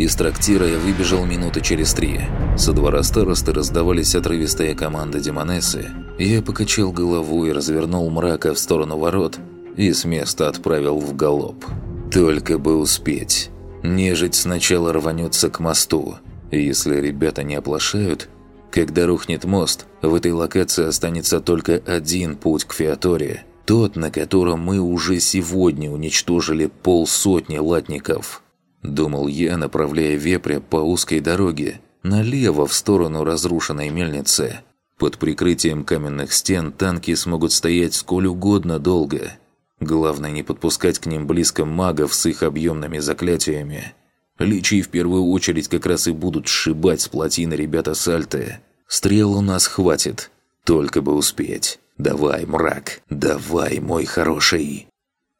Из трактира я выбежал минуты через три. Со двора старосты раздавались отрывистые команды демонессы. Я покачал голову и развернул мрака в сторону ворот и с места отправил в галоп. Только бы успеть. Нежить сначала рванется к мосту. Если ребята не оплошают, когда рухнет мост, в этой локации останется только один путь к Феаторе. Тот, на котором мы уже сегодня уничтожили полсотни латников. Думал я, направляя вепря по узкой дороге, налево в сторону разрушенной мельницы. Под прикрытием каменных стен танки смогут стоять сколь угодно долго. Главное не подпускать к ним близко магов с их объемными заклятиями. Личи в первую очередь как раз и будут сшибать с плотины ребята Сальты. Стрел у нас хватит, только бы успеть. Давай, мрак, давай, мой хороший.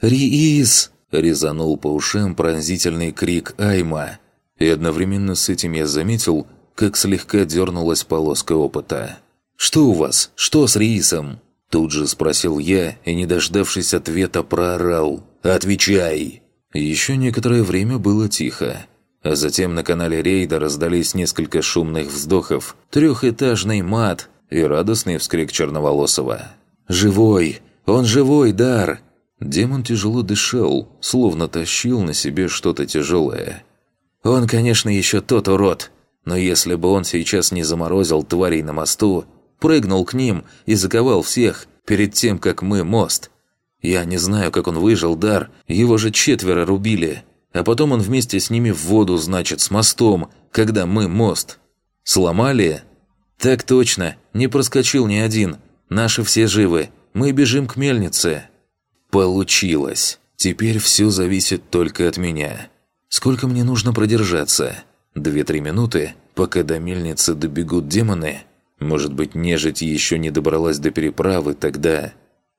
«Риис!» Резанул по ушам пронзительный крик Айма. И одновременно с этим я заметил, как слегка дернулась полоска опыта. «Что у вас? Что с Рисом?» Тут же спросил я и, не дождавшись ответа, проорал. «Отвечай!» Еще некоторое время было тихо. А затем на канале рейда раздались несколько шумных вздохов, трехэтажный мат и радостный вскрик Черноволосова. «Живой! Он живой, Дар! Демон тяжело дышал, словно тащил на себе что-то тяжелое. «Он, конечно, еще тот урод, но если бы он сейчас не заморозил тварей на мосту, прыгнул к ним и заковал всех перед тем, как мы мост. Я не знаю, как он выжил, дар, его же четверо рубили, а потом он вместе с ними в воду, значит, с мостом, когда мы мост. Сломали? Так точно, не проскочил ни один, наши все живы, мы бежим к мельнице». Получилось. Теперь все зависит только от меня. Сколько мне нужно продержаться? Две-три минуты, пока до мельницы добегут демоны? Может быть, нежить еще не добралась до переправы, тогда...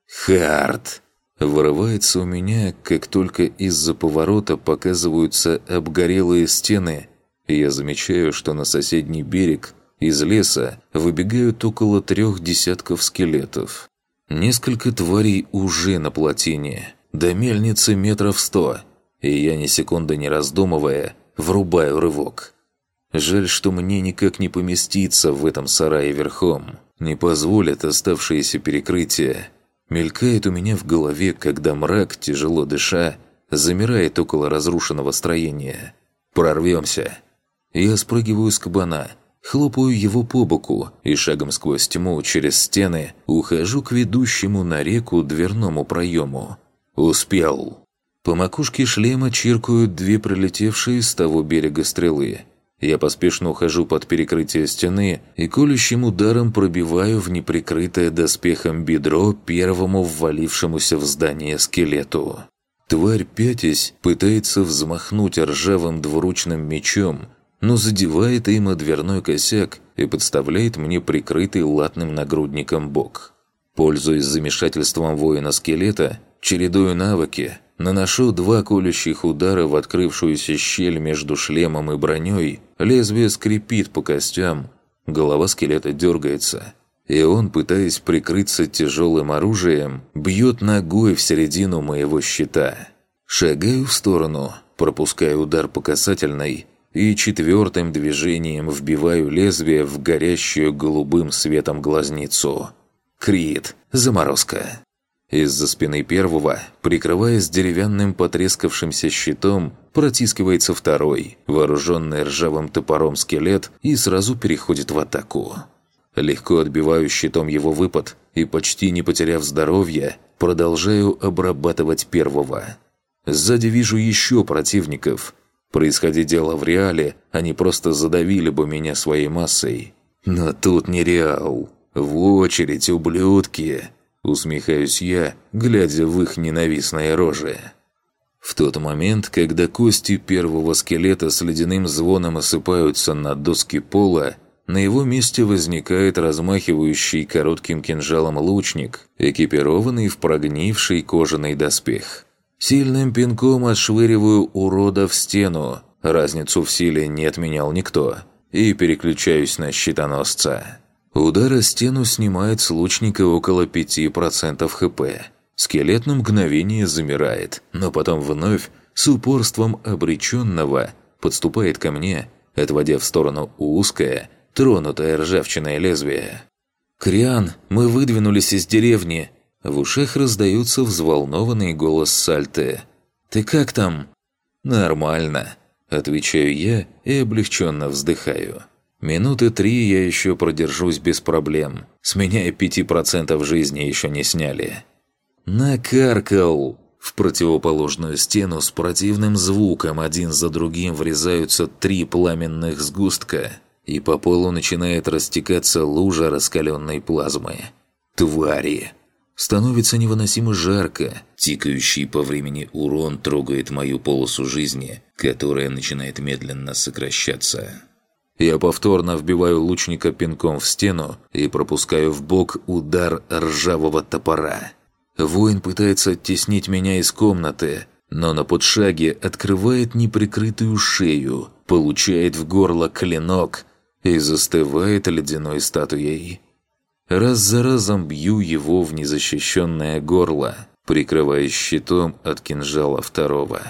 Хард! Вырывается у меня, как только из-за поворота показываются обгорелые стены, я замечаю, что на соседний берег из леса выбегают около трех десятков скелетов. Несколько тварей уже на плотине. До мельницы метров сто. И я, ни секунды не раздумывая, врубаю рывок. Жаль, что мне никак не поместиться в этом сарае верхом. Не позволят оставшиеся перекрытия. Мелькает у меня в голове, когда мрак, тяжело дыша, замирает около разрушенного строения. «Прорвемся!» Я спрыгиваю с кабана – Хлопаю его по боку и шагом сквозь тьму через стены ухожу к ведущему на реку дверному проему. Успел. По макушке шлема чиркают две пролетевшие с того берега стрелы. Я поспешно ухожу под перекрытие стены и колющим ударом пробиваю в неприкрытое доспехом бедро первому ввалившемуся в здание скелету. Тварь, пятясь, пытается взмахнуть ржавым двуручным мечом, но задевает им о дверной косяк и подставляет мне прикрытый латным нагрудником бок. Пользуясь замешательством воина-скелета, чередую навыки, наношу два колющих удара в открывшуюся щель между шлемом и броней, лезвие скрипит по костям, голова скелета дергается, и он, пытаясь прикрыться тяжелым оружием, бьет ногой в середину моего щита. Шагаю в сторону, пропуская удар по касательной – и четвертым движением вбиваю лезвие в горящую голубым светом глазницу. Крит. Заморозка. Из-за спины первого, прикрываясь деревянным потрескавшимся щитом, протискивается второй, вооруженный ржавым топором скелет, и сразу переходит в атаку. Легко отбиваю щитом его выпад и, почти не потеряв здоровья, продолжаю обрабатывать первого. Сзади вижу еще противников – Происходи дело в реале, они просто задавили бы меня своей массой. Но тут не реал. В очередь, ублюдки!» Усмехаюсь я, глядя в их ненавистные рожи. В тот момент, когда кости первого скелета с ледяным звоном осыпаются на доски пола, на его месте возникает размахивающий коротким кинжалом лучник, экипированный в прогнивший кожаный доспех. Сильным пинком отшвыриваю урода в стену. Разницу в силе не отменял никто. И переключаюсь на щитоносца. Удар о стену снимает с лучника около 5% хп. Скелет на мгновение замирает, но потом вновь, с упорством обреченного, подступает ко мне, отводя в сторону узкое, тронутое ржавчиной лезвие. «Криан, мы выдвинулись из деревни!» В ушах раздается взволнованный голос Сальте. «Ты как там?» «Нормально», – отвечаю я и облегченно вздыхаю. Минуты три я еще продержусь без проблем. С меня и пяти процентов жизни еще не сняли. Накаркал! В противоположную стену с противным звуком один за другим врезаются три пламенных сгустка, и по полу начинает растекаться лужа раскаленной плазмы. Твари! Становится невыносимо жарко. Тикающий по времени урон трогает мою полосу жизни, которая начинает медленно сокращаться. Я повторно вбиваю лучника пинком в стену и пропускаю в бок удар ржавого топора. Воин пытается оттеснить меня из комнаты, но на подшаге открывает неприкрытую шею, получает в горло клинок и застывает ледяной статуей. Раз за разом бью его в незащищенное горло, прикрывая щитом от кинжала второго.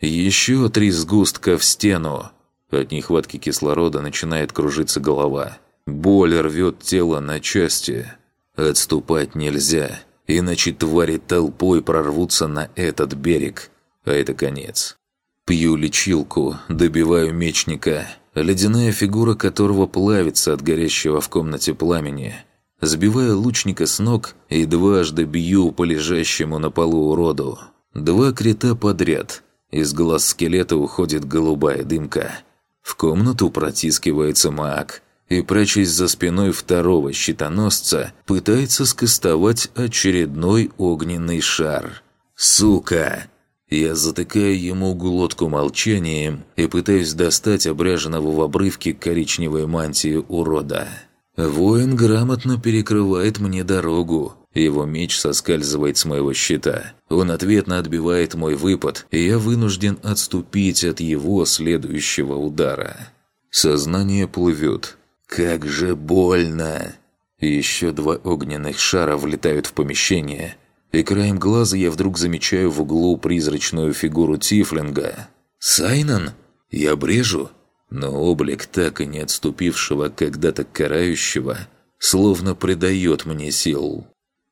Еще три сгустка в стену. От нехватки кислорода начинает кружиться голова. Боль рвет тело на части. Отступать нельзя иначе твари толпой прорвутся на этот берег, а это конец. Пью лечилку, добиваю мечника, ледяная фигура которого плавится от горящего в комнате пламени. Сбиваю лучника с ног и дважды бью по лежащему на полу уроду. Два крита подряд. Из глаз скелета уходит голубая дымка. В комнату протискивается маг – и, прячась за спиной второго щитоносца, пытается скостовать очередной огненный шар. «Сука!» Я затыкаю ему глотку молчанием и пытаюсь достать обряженного в обрывке коричневой мантии урода. Воин грамотно перекрывает мне дорогу. Его меч соскальзывает с моего щита. Он ответно отбивает мой выпад, и я вынужден отступить от его следующего удара. Сознание плывет, как же больно! Еще два огненных шара влетают в помещение, и краем глаза я вдруг замечаю в углу призрачную фигуру Тифлинга. «Сайнан? Я брежу?» Но облик так и не отступившего когда-то карающего словно придает мне сил.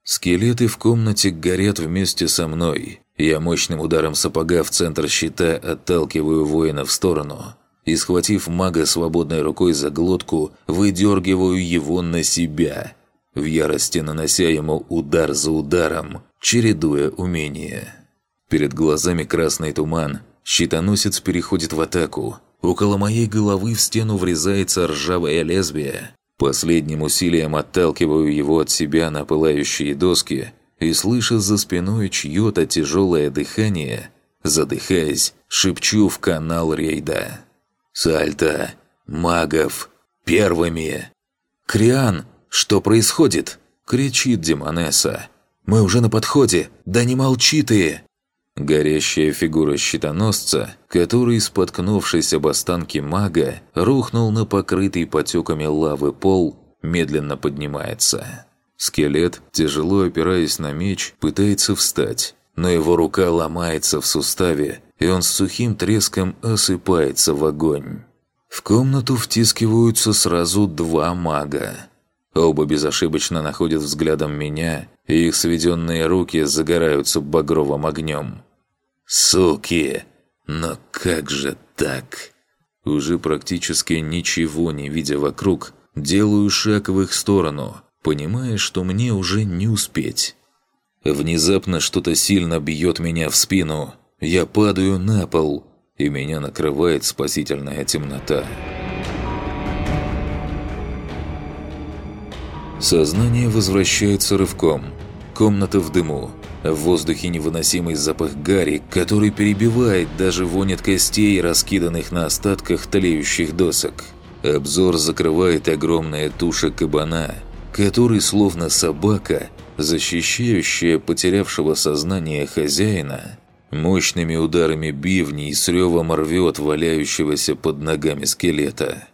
Скелеты в комнате горят вместе со мной. Я мощным ударом сапога в центр щита отталкиваю воина в сторону и, схватив мага свободной рукой за глотку, выдергиваю его на себя, в ярости нанося ему удар за ударом, чередуя умения. Перед глазами красный туман, щитоносец переходит в атаку. Около моей головы в стену врезается ржавое лезвие. Последним усилием отталкиваю его от себя на пылающие доски и, слыша за спиной чье-то тяжелое дыхание, задыхаясь, шепчу в канал рейда. Сальта, магов, первыми. «Криан, что происходит?» – кричит Демонесса. «Мы уже на подходе, да не молчи ты!» Горящая фигура щитоносца, который, споткнувшись об останки мага, рухнул на покрытый потеками лавы пол, медленно поднимается. Скелет, тяжело опираясь на меч, пытается встать, но его рука ломается в суставе, и он с сухим треском осыпается в огонь. В комнату втискиваются сразу два мага. Оба безошибочно находят взглядом меня, и их сведенные руки загораются багровым огнем. «Суки! Но как же так?» Уже практически ничего не видя вокруг, делаю шаг в их сторону, понимая, что мне уже не успеть. Внезапно что-то сильно бьет меня в спину, я падаю на пол, и меня накрывает спасительная темнота. Сознание возвращается рывком. Комната в дыму. В воздухе невыносимый запах гари, который перебивает даже вонь от костей, раскиданных на остатках тлеющих досок. Обзор закрывает огромная туша кабана, который, словно собака, защищающая потерявшего сознание хозяина, мощными ударами бивней с ревом рвет валяющегося под ногами скелета.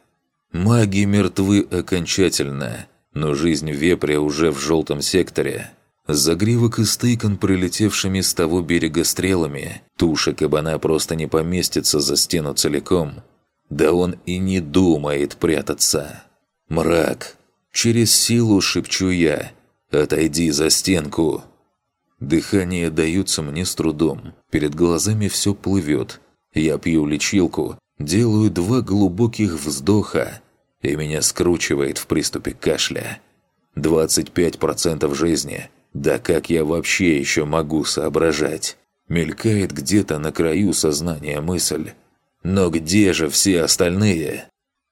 Маги мертвы окончательно, но жизнь вепря уже в желтом секторе. Загривок истыкан прилетевшими с того берега стрелами. Туша кабана просто не поместится за стену целиком. Да он и не думает прятаться. Мрак. Через силу шепчу я. «Отойди за стенку!» Дыхание даются мне с трудом. Перед глазами все плывет. Я пью лечилку, делаю два глубоких вздоха, и меня скручивает в приступе кашля. 25% жизни. Да как я вообще еще могу соображать? Мелькает где-то на краю сознания мысль. Но где же все остальные?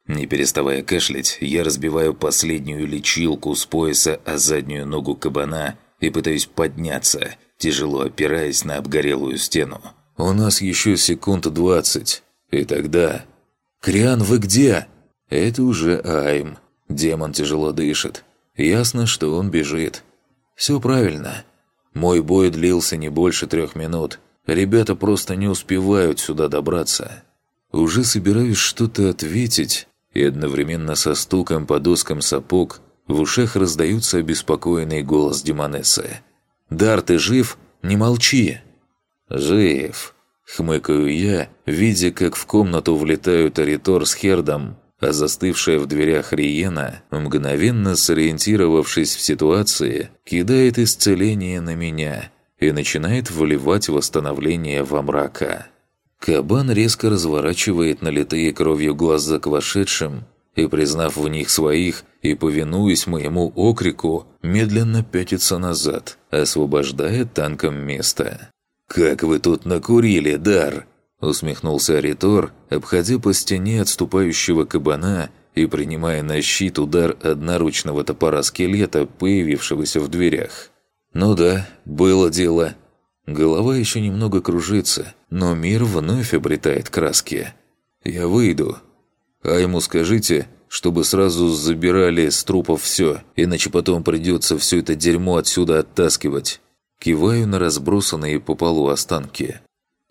Не переставая кашлять, я разбиваю последнюю лечилку с пояса о заднюю ногу кабана и пытаюсь подняться, тяжело опираясь на обгорелую стену. У нас еще секунд двадцать. И тогда... «Криан, вы где?» Это уже Айм. Демон тяжело дышит. Ясно, что он бежит. Все правильно. Мой бой длился не больше трех минут. Ребята просто не успевают сюда добраться. Уже собираюсь что-то ответить, и одновременно со стуком по доскам сапог в ушах раздается обеспокоенный голос Демонессы. «Дар, ты жив? Не молчи!» «Жив!» — хмыкаю я, видя, как в комнату влетают Аритор с Хердом, а застывшая в дверях Риена, мгновенно сориентировавшись в ситуации, кидает исцеление на меня и начинает вливать восстановление во мрака. Кабан резко разворачивает налитые кровью глаза к вошедшим и, признав в них своих и повинуясь моему окрику, медленно пятится назад, освобождая танком место. «Как вы тут накурили, Дар!» Усмехнулся Аритор, обходя по стене отступающего кабана и принимая на щит удар одноручного топора скелета, появившегося в дверях. «Ну да, было дело. Голова еще немного кружится, но мир вновь обретает краски. Я выйду. А ему скажите, чтобы сразу забирали с трупов все, иначе потом придется все это дерьмо отсюда оттаскивать». Киваю на разбросанные по полу останки.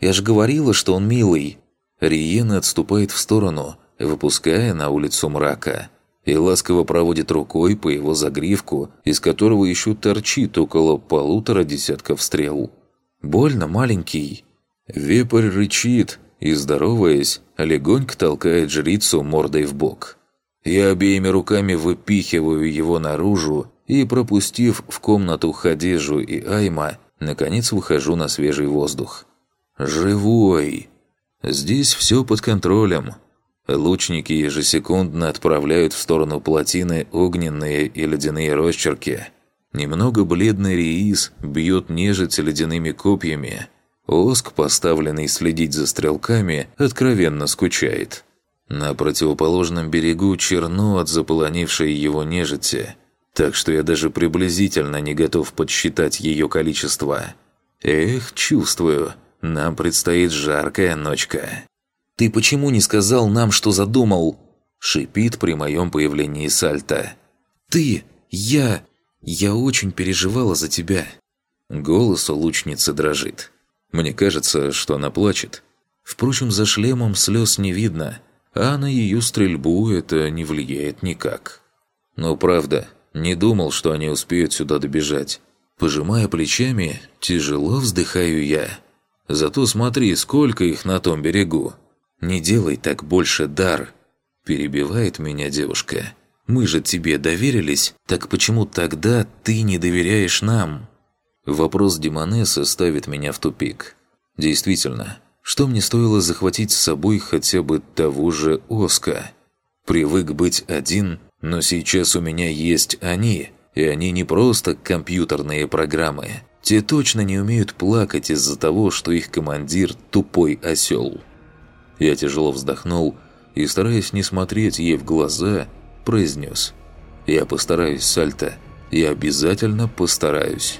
Я же говорила, что он милый!» Риена отступает в сторону, выпуская на улицу мрака, и ласково проводит рукой по его загривку, из которого еще торчит около полутора десятков стрел. «Больно, маленький!» Вепрь рычит и, здороваясь, легонько толкает жрицу мордой в бок. Я обеими руками выпихиваю его наружу и, пропустив в комнату Хадежу и Айма, наконец выхожу на свежий воздух. Живой! Здесь все под контролем. Лучники ежесекундно отправляют в сторону плотины огненные и ледяные росчерки. Немного бледный Риис бьет нежить ледяными копьями. Оск, поставленный следить за стрелками, откровенно скучает. На противоположном берегу черно от заполонившей его нежити, так что я даже приблизительно не готов подсчитать ее количество. Эх, чувствую, нам предстоит жаркая ночка. «Ты почему не сказал нам, что задумал?» Шипит при моем появлении Сальта. «Ты! Я! Я очень переживала за тебя!» Голос у лучницы дрожит. Мне кажется, что она плачет. Впрочем, за шлемом слез не видно, а на ее стрельбу это не влияет никак. Но правда, не думал, что они успеют сюда добежать. Пожимая плечами, тяжело вздыхаю я. Зато смотри, сколько их на том берегу. Не делай так больше, Дар!» Перебивает меня девушка. «Мы же тебе доверились, так почему тогда ты не доверяешь нам?» Вопрос Демонесса ставит меня в тупик. Действительно, что мне стоило захватить с собой хотя бы того же Оска? Привык быть один, но сейчас у меня есть они, и они не просто компьютерные программы, те точно не умеют плакать из-за того, что их командир – тупой осел. Я тяжело вздохнул и, стараясь не смотреть ей в глаза, произнес «Я постараюсь, Сальта, я обязательно постараюсь».